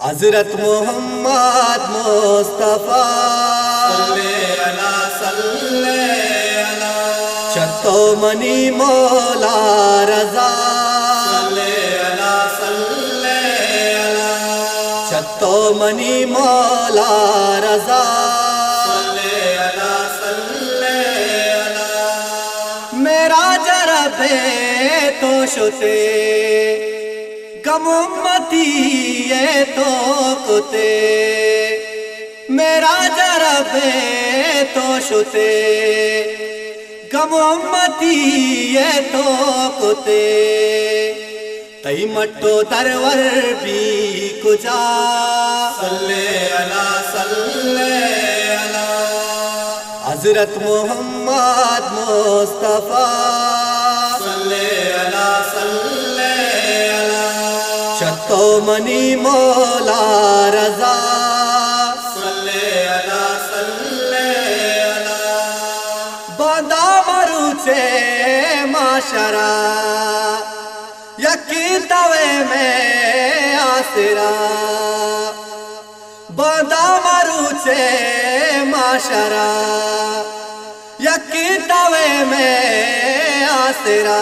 حضرت محمد مصطفیٰ چتو منی مولا رضا۔ چتو منی مولا رضا۔ میرا جرب تو شتے۔ گم امتی تو کتے۔ میرا جرب تو شتے۔ گم امتی تو کتے۔ تئی مٹو درور بھی کجا۔ حضرت محمد مصطفیٰ۔ چتو منی مولا رضا باندھا مروچے معاشرہ یکی توے میں آسرا باندھا مروچے معاشرہ یکی توے میں آسرا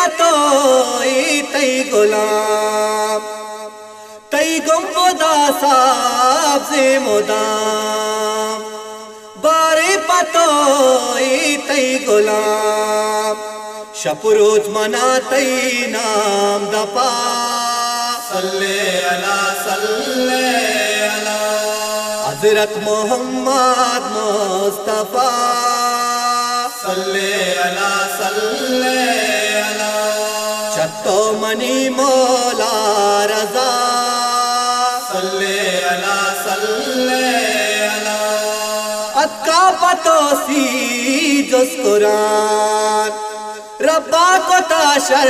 پتو تئی غلام تئی گمبدا صاحب سے مدام بارے پتو تئی غلام شپروج منا تئی نام دپا حضرت محمد مصطفیٰ۔ چتو منی مولا رضا۔ اکا پتو سی جس قرآن ربا کو تاشر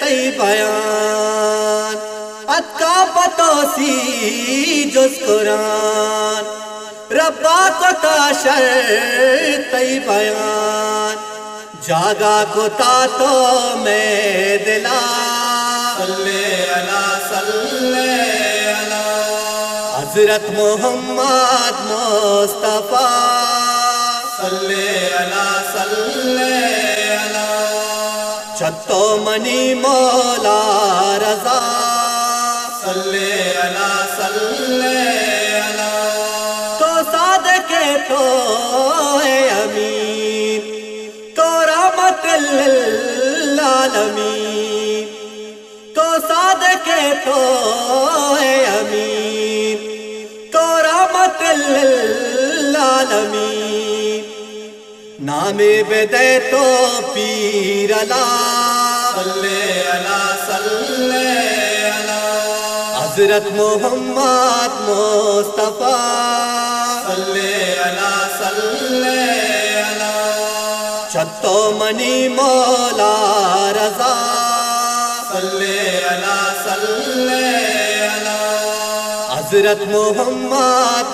تی بیان۔ اکا پتو سی جس قرآن ربا کو تاشر تی بیان۔ جاگا کو تو میں دلا۔ حضرت محمد مصطفیٰ۔ چتو منی مولا رضا۔ تو ساد کے تو ہے امین تو رحمت للعالمین تو ساد تو ہے امین تو رحمت للعالمین۔ نام بدے تو پیر اللہ، صلی اللہ صلی اللہ۔ حضرت محمد مصطفیٰ۔ منی مولا رضا حضرت محمد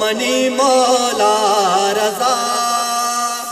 منی مولا رضا